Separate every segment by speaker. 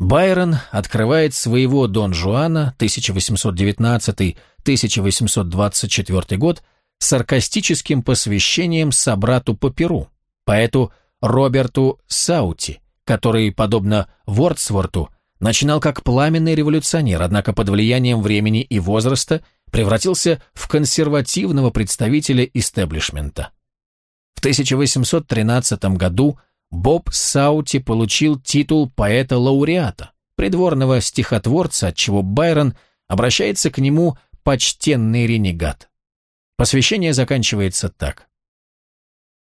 Speaker 1: Байрон открывает своего Дон Жуана 1819-1824 год саркастическим посвящением собрату по Перу, поэту Роберту Саути, который, подобно Вордсворту, начинал как пламенный революционер, однако под влиянием времени и возраста превратился в консервативного представителя истеблишмента. В 1813 году Боб Саути получил титул поэта-лауреата, придворного стихотворца, отчего Байрон обращается к нему «почтенный ренегат». Посвящение заканчивается так.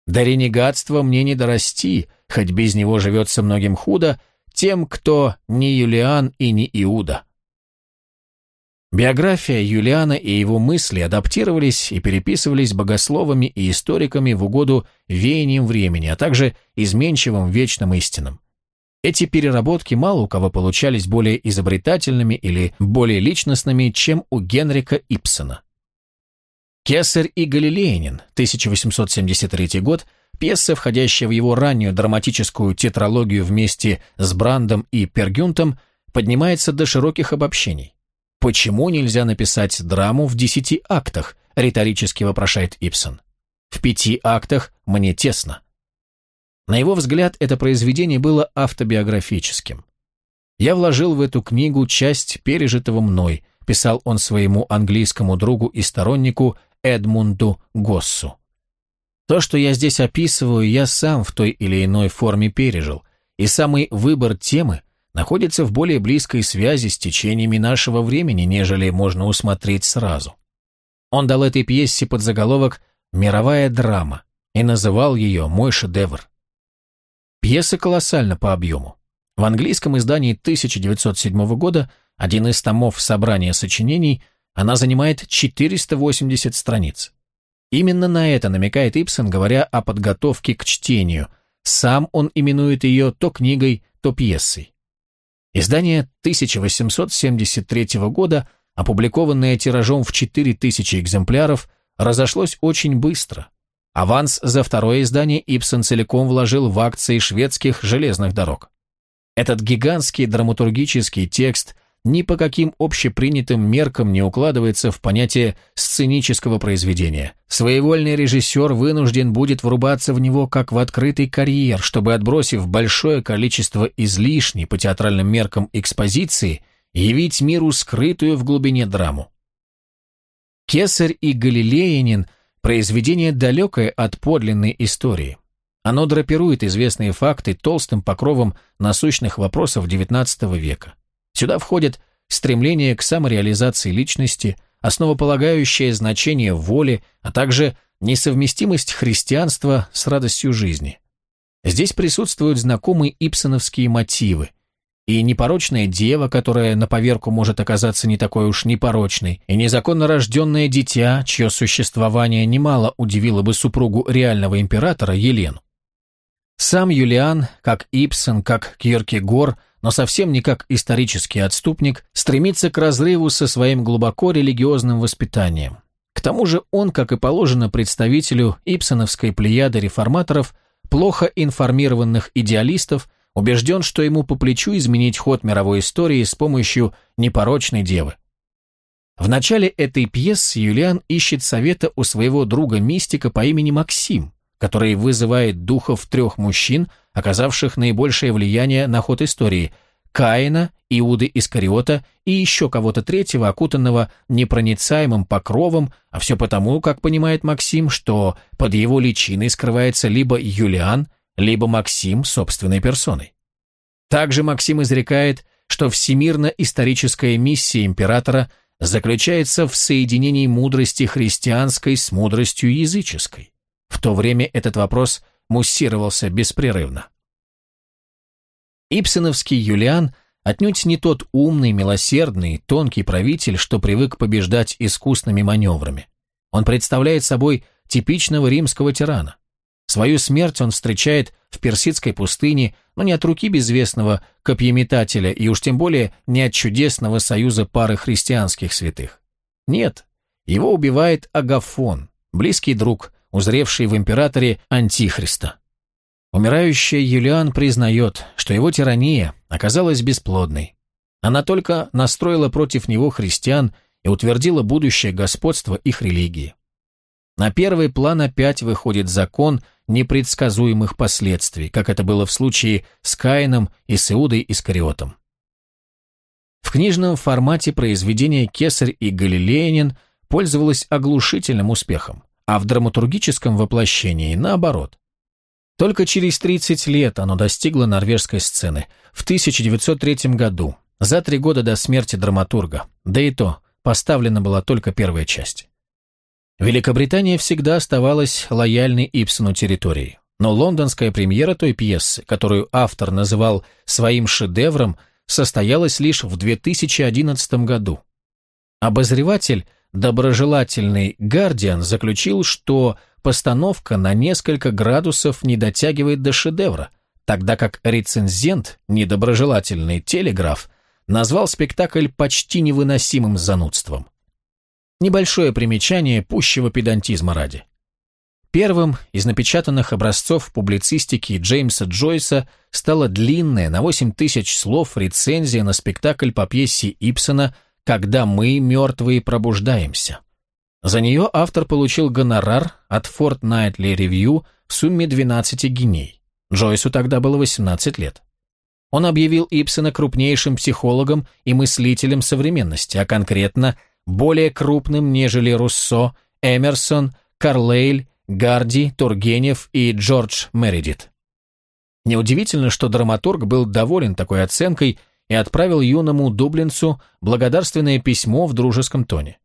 Speaker 1: «До ренегатства мне не дорасти, хоть без него живется многим худо, тем, кто не Юлиан и не Иуда». Биография Юлиана и его мысли адаптировались и переписывались богословами и историками в угоду веяниям времени, а также изменчивым вечным истинам. Эти переработки мало у кого получались более изобретательными или более личностными, чем у Генрика Ипсона. «Кесарь и Галилеянин», 1873 год, пьеса, входящая в его раннюю драматическую тетралогию вместе с Брандом и Пергюнтом, поднимается до широких обобщений. «Почему нельзя написать драму в десяти актах?» – риторически вопрошает Ипсон. «В пяти актах мне тесно». На его взгляд, это произведение было автобиографическим. «Я вложил в эту книгу часть пережитого мной», – писал он своему английскому другу и стороннику Эдмунду Госсу. То, что я здесь описываю, я сам в той или иной форме пережил, и самый выбор темы находится в более близкой связи с течениями нашего времени, нежели можно усмотреть сразу. Он дал этой пьесе под заголовок «Мировая драма» и называл ее «Мой шедевр». Пьеса колоссальна по объему. В английском издании 1907 года, один из томов собрания сочинений – она занимает 480 страниц. Именно на это намекает Ипсон, говоря о подготовке к чтению. Сам он именует ее то книгой, то пьесой. Издание 1873 года, опубликованное тиражом в 4000 экземпляров, разошлось очень быстро. Аванс за второе издание Ипсон целиком вложил в акции шведских железных дорог. Этот гигантский драматургический текст – ни по каким общепринятым меркам не укладывается в понятие сценического произведения. Своевольный режиссер вынужден будет врубаться в него как в открытый карьер, чтобы, отбросив большое количество излишней по театральным меркам экспозиции, явить миру скрытую в глубине драму. «Кесарь и Галилеянин» – произведение далекое от подлинной истории. Оно драпирует известные факты толстым покровом насущных вопросов XIX века. Сюда входят стремление к самореализации личности, основополагающее значение воли, а также несовместимость христианства с радостью жизни. Здесь присутствуют знакомые ипсоновские мотивы, и непорочная дева, которая на поверку может оказаться не такой уж непорочной, и незаконно рожденное дитя, чье существование немало удивило бы супругу реального императора Елену. Сам Юлиан, как Ипсон, как Киркегор, но совсем не как исторический отступник, стремится к разрыву со своим глубоко религиозным воспитанием. К тому же он, как и положено представителю ипсоновской плеяды реформаторов, плохо информированных идеалистов, убежден, что ему по плечу изменить ход мировой истории с помощью непорочной девы. В начале этой пьесы Юлиан ищет совета у своего друга-мистика по имени Максим, который вызывает духов трех мужчин, оказавших наибольшее влияние на ход истории – Каина, Иуды Искариота и еще кого-то третьего, окутанного непроницаемым покровом, а все потому, как понимает Максим, что под его личиной скрывается либо Юлиан, либо Максим собственной персоной. Также Максим изрекает, что всемирно-историческая миссия императора заключается в соединении мудрости христианской с мудростью языческой. В то время этот вопрос муссировался беспрерывно. Ипсеновский Юлиан отнюдь не тот умный, милосердный, тонкий правитель, что привык побеждать искусными маневрами. Он представляет собой типичного римского тирана. Свою смерть он встречает в персидской пустыне, но не от руки безвестного копьеметателя и уж тем более не от чудесного союза пары христианских святых. Нет, его убивает Агафон, близкий друг, узревший в императоре Антихриста. Умирающая Юлиан признает, что его тирания оказалась бесплодной. Она только настроила против него христиан и утвердила будущее господство их религии. На первый план опять выходит закон непредсказуемых последствий, как это было в случае с Каином и с Иудой Искариотом. В книжном формате произведение «Кесарь и Галилеянин» пользовалось оглушительным успехом, а в драматургическом воплощении наоборот. Только через 30 лет оно достигло норвежской сцены, в 1903 году, за три года до смерти драматурга, да и то, поставлена была только первая часть. Великобритания всегда оставалась лояльной Ипсону территорией, но лондонская премьера той пьесы, которую автор называл своим шедевром, состоялась лишь в 2011 году. Обозреватель, доброжелательный «Гардиан» заключил, что постановка на несколько градусов не дотягивает до шедевра, тогда как рецензент, недоброжелательный «Телеграф», назвал спектакль почти невыносимым занудством. Небольшое примечание пущего педантизма ради. Первым из напечатанных образцов публицистики Джеймса Джойса стала длинная на 8 тысяч слов рецензия на спектакль по пьесе Ипсона «Когда мы, мертвые, пробуждаемся». За нее автор получил гонорар от Fortnightly Review в сумме 12 гиней. Джойсу тогда было 18 лет. Он объявил Ипсона крупнейшим психологом и мыслителем современности, а конкретно более крупным, нежели Руссо, Эмерсон, Карлейль, Гарди, Тургенев и Джордж Мередит. Неудивительно, что драматург был доволен такой оценкой и отправил юному дублинцу благодарственное письмо в дружеском тоне.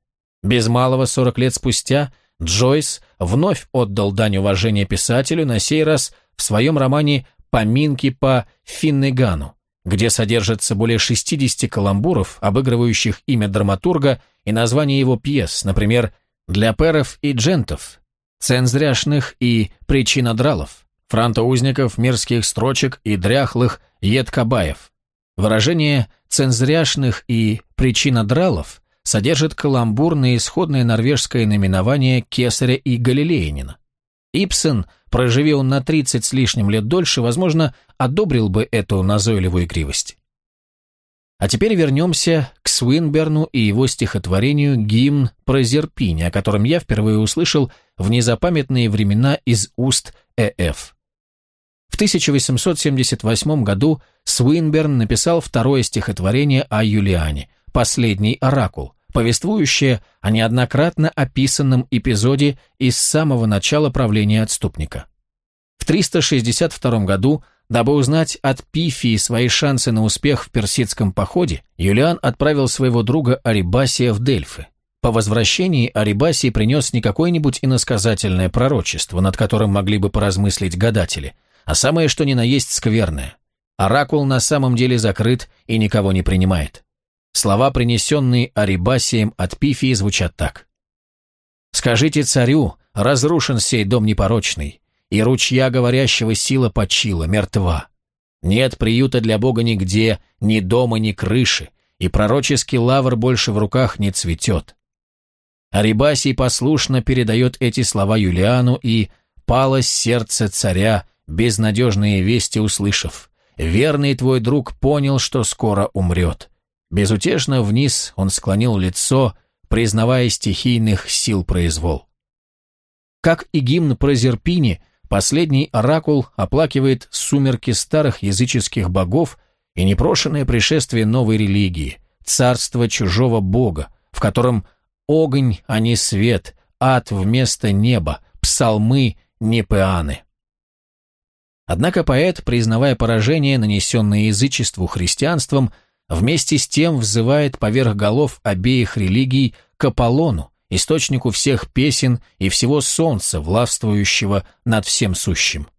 Speaker 1: Без малого 40 лет спустя Джойс вновь отдал дань уважения писателю, на сей раз в своем романе «Поминки по Финнегану», где содержится более 60 каламбуров, обыгрывающих имя драматурга и название его пьес, например, «Для перов и джентов», «Цензряшных» и «Причинодралов», «Фронтоузников», «Мирских строчек» и «Дряхлых» Едкабаев. Выражение «цензряшных» и «причинодралов» содержит каламбур на исходное норвежское наименование Кесаря и Галилеянина. Ипсен, проживи он на 30 с лишним лет дольше, возможно, одобрил бы эту назойливую игривость. А теперь вернемся к Свинберну и его стихотворению «Гимн про Зерпинь», о котором я впервые услышал в незапамятные времена из уст Э.Ф. В 1878 году Свинберн написал второе стихотворение о Юлиане, «Последний оракул», повествующее о неоднократно описанном эпизоде из самого начала правления отступника. В 362 году, дабы узнать от Пифии свои шансы на успех в персидском походе, Юлиан отправил своего друга Арибасия в Дельфы. По возвращении Арибасий принес не какое-нибудь иносказательное пророчество, над которым могли бы поразмыслить гадатели, а самое что ни на есть скверное. Оракул на самом деле закрыт и никого не принимает. Слова, принесенные Арибасием от Пифии, звучат так. «Скажите царю, разрушен сей дом непорочный, и ручья говорящего сила почила, мертва. Нет приюта для Бога нигде, ни дома, ни крыши, и пророческий лавр больше в руках не цветет». Арибасий послушно передает эти слова Юлиану, и «палось сердце царя, безнадежные вести услышав. Верный твой друг понял, что скоро умрет. Безутешно вниз он склонил лицо, признавая стихийных сил произвол. Как и гимн про последний оракул оплакивает сумерки старых языческих богов и непрошенное пришествие новой религии, царство чужого бога, в котором огонь, а не свет, ад вместо неба, псалмы, не пеаны. Однако поэт, признавая поражение, нанесенное язычеству христианством, вместе с тем взывает поверх голов обеих религий к Аполлону, источнику всех песен и всего солнца, властвующего над всем сущим.